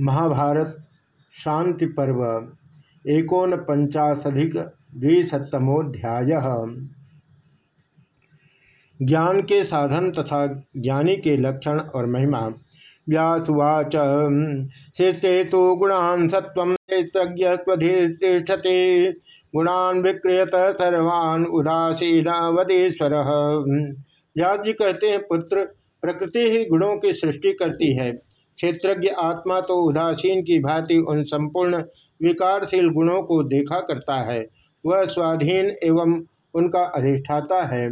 महाभारत शांति पर्व एकोन पंचाशधिक द्विशतमोध्याय। ज्ञान के साधन तथा ज्ञानी के लक्षण और महिमा। व्यासुवाच शेषे तो गुणान सत्व क्षेत्रज्ञस्वधिष्ठते गुणान विक्रियत सर्वान उदासीन वदेश्वर व्यास जी कहते हैं, पुत्र, प्रकृति ही गुणों की सृष्टि करती है। क्षेत्रज्ञ आत्मा तो उदासीन की भांति उन संपूर्ण विकारशील गुणों को देखा करता है। वह स्वाधीन एवं उनका अधिष्ठाता है।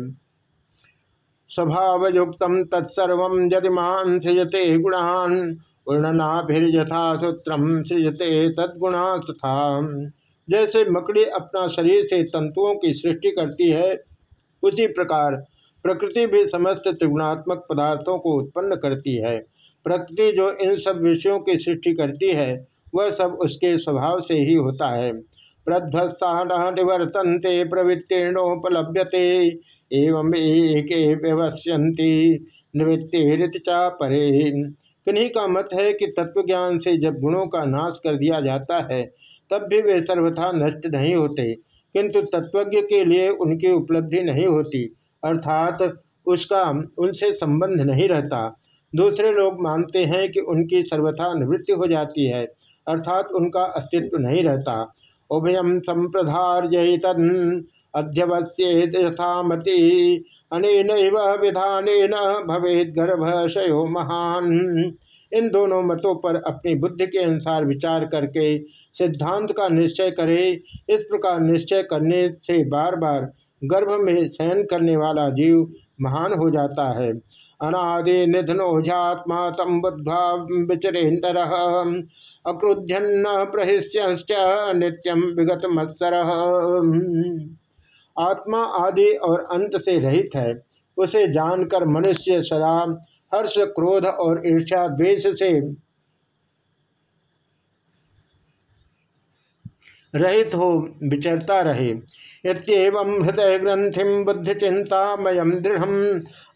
स्वभावयुक्त तत्सर्व यदिमान सृजते गुणान उर्णनाभिर्यथा सूत्रम सृजते तद्गुणा तथा। जैसे मकड़ी अपना शरीर से तंतुओं की सृष्टि करती है, उसी प्रकार प्रकृति भी समस्त त्रिगुणात्मक पदार्थों को उत्पन्न करती है। प्रकृति जो इन सब विषयों की सृष्टि करती है, वह सब उसके स्वभाव से ही होता है। प्रध्वस्ता निवर्तनते प्रवृत्तिर्णोपलभ्यते एवं एक व्यवस्यंती निवृत्ति चा परे। किन्हीं का मत है कि तत्वज्ञान से जब गुणों का नाश कर दिया जाता है, तब भी वे सर्वथा नष्ट नहीं होते, किंतु तत्वज्ञ के लिए उनकी उपलब्धि नहीं होती, अर्थात उसका उनसे संबंध नहीं रहता। दूसरे लोग मानते हैं कि उनकी सर्वथा निवृत्ति हो जाती है, अर्थात उनका अस्तित्व नहीं रहता। उभयम संप्रधार्य तन अध्यवस्येत यथामति अनेन विधान भवेद गर्भशयो महान। इन दोनों मतों पर अपनी बुद्धि के अनुसार विचार करके सिद्धांत का निश्चय करे। इस प्रकार निश्चय करने से बार बार गर्भ में शयन करने वाला जीव महान हो जाता है। अनादि निधनोजात्मा तम बुद्धा विचरेन्दर। अक्रुध्यन्न प्रहिष्यश्च नित्यम विगत मत्सर आत्मा आदि और अंत से रहित है, उसे जानकर मनुष्य सदा हर्ष, क्रोध और ईर्ष्या द्वेष से रहित हो, विचरता रहे। इतम हृदय ग्रंथि बुद्धिचिंतामय दृढ़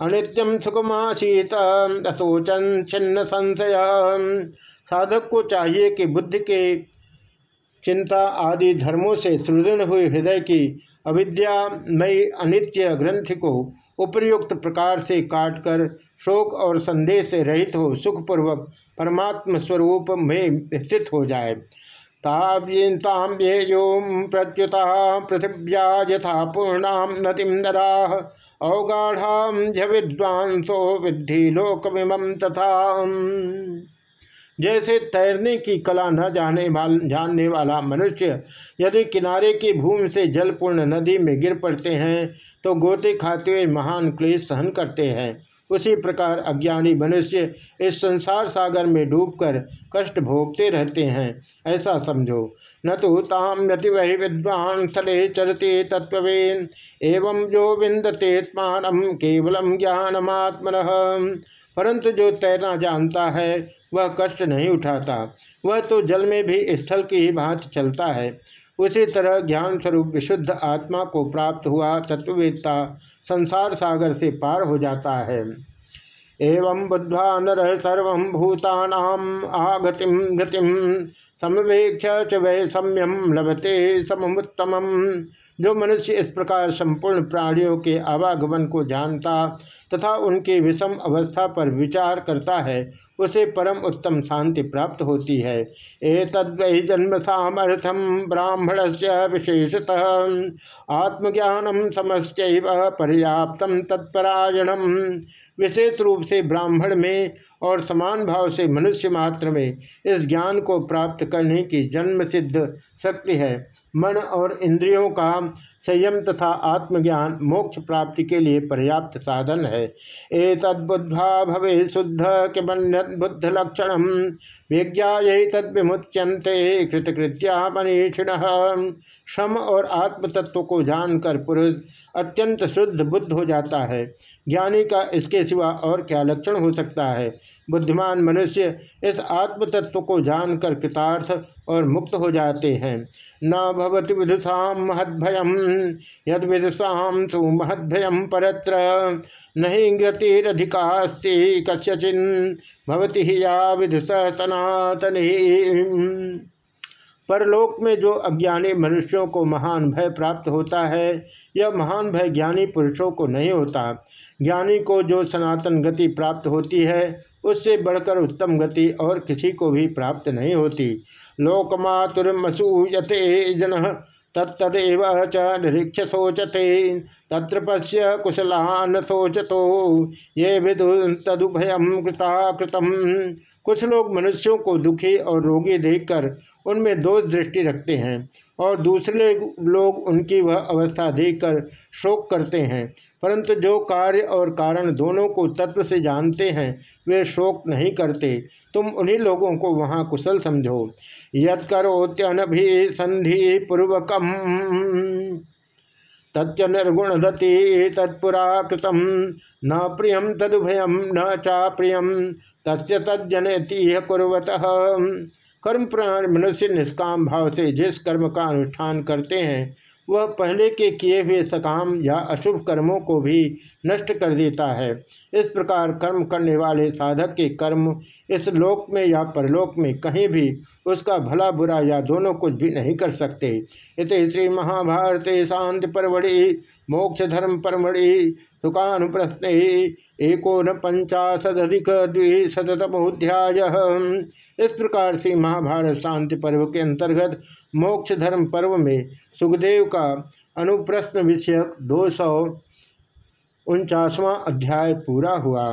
अनित्यम सुखमाशीत असोचन छिन्न संशय साधक को चाहिए कि बुद्धि के चिंता आदि धर्मों से सुदृढ़ हुई हृदय की अविद्यामयी अनित्य ग्रंथि को उपयुक्त प्रकार से काटकर शोक और संदेह से रहित हो, सुखपूर्वक परमात्म स्वरूप में स्थित हो जाए। ताव्येताम्येयों प्रत्युता पृथिव्या यथा पूर्णाम नतिम नरा अवगाढ़ाम विद्वांसो विद्धि लोकमिम तथा जैसे तैरने की कला न जाने वाल, जानने वाला मनुष्य यदि किनारे की भूमि से जलपूर्ण नदी में गिर पड़ते हैं तो गोते खाते हुए महान क्लेश सहन करते हैं। उसी प्रकार अज्ञानी मनुष्य इस संसार सागर में डूबकर कष्ट भोगते रहते हैं। ऐसा समझो। न तो ताम यति वही विद्वान स्थले चलते तत्वेन एवं जो विंदते केवलम ज्ञानमात्मन। परंतु जो तैरना जानता है, वह कष्ट नहीं उठाता। वह तो जल में भी स्थल की ही भांति चलता है। उसी तरह ज्ञान स्वरूप विशुद्ध आत्मा को प्राप्त हुआ तत्ववेत्ता संसार सागर से पार हो जाता है। एवं बुद्ध्वा नर सर्व भूतानाम आगतिम गतिम समवेक्ष च वै सम्यम लभते समुत्तम जो मनुष्य इस प्रकार संपूर्ण प्राणियों के आवागमन को जानता तथा उनकी विषम अवस्था पर विचार करता है, उसे परम उत्तम शांति प्राप्त होती है। ए तद्वै जन्म सामर्थ्यम ब्राह्मण से विशेषतः। आत्मज्ञानम समस्त पर्याप्त तत्परायणम। विशेष रूप से ब्राह्मण में और समान भाव से मनुष्य मात्र में इस ज्ञान को प्राप्त करने की जन्म सिद्ध शक्ति है। मन और इंद्रियों का संयम तथा आत्मज्ञान मोक्ष प्राप्ति के लिए पर्याप्त साधन है। ए तद्बुद्धा भवे शुद्ध के बुद्ध लक्षण विज्ञा यही तद विमुच्यंते कृतकृत्या मनीषिण श्रम और आत्म तत्व को जानकर पुरुष अत्यंत शुद्ध बुद्ध हो जाता है। ज्ञानी का इसके सिवा और क्या लक्षण हो सकता है? बुद्धिमान मनुष्य इस आत्म तत्व को जानकर कृतार्थ और मुक्त हो जाते हैं। न भवति विदुषा महद्भयम यद विदुषा सु महद्भयम परत्र। नहीं गतिरधिकास्ति कस्यचिन, भवति ही या विदुष सनातनी परलोक में जो अज्ञानी मनुष्यों को महान भय प्राप्त होता है यह महान भय ज्ञानी पुरुषों को नहीं होता। ज्ञानी को जो सनातन गति प्राप्त होती है, उससे बढ़कर उत्तम गति और किसी को भी प्राप्त नहीं होती। लोकमातुरमसूयते जन तत्तदेव च निरीक्ष शोचते, तत्र पश्य कुशलान शोचतो। ये विदु तदुभयम कृता कृतम कुछ लोग मनुष्यों को दुखी और रोगी देखकर उनमें दोष दृष्टि रखते हैं। और दूसरे लोग उनकी वह अवस्था देखकर शोक करते हैं। परंतु जो कार्य और कारण दोनों को तत्व से जानते हैं, वे शोक नहीं करते। तुम उन्हीं लोगों को वहाँ कुशल समझो। भी संधि पूर्वकम। तच्च निर्गुण दति तत्पुरा कृतम। न प्रियम तदुभयम न चा प्रियम तस्य तज्जनती कुरत कर्म मनुष्य निष्काम भाव से जिस कर्म का अनुष्ठान करते हैं वह पहले के किए हुए सकाम या अशुभ कर्मों को भी नष्ट कर देता है। इस प्रकार कर्म करने वाले साधक के कर्म इस लोक में या परलोक में कहीं भी उसका भला, बुरा या दोनों कुछ भी नहीं कर सकते। इत श्री महाभारत शांति परमढ़ि, मोक्ष धर्म परमढ़ि सुखानुप्रश्न एकोन पंचाशदिक द्विशतमोध्याय इस प्रकार से महाभारत शांति पर्व के अंतर्गत मोक्ष धर्म पर्व में सुखदेव का अनुप्रश्न विषयक दो सौ उनचासवां अध्याय पूरा हुआ।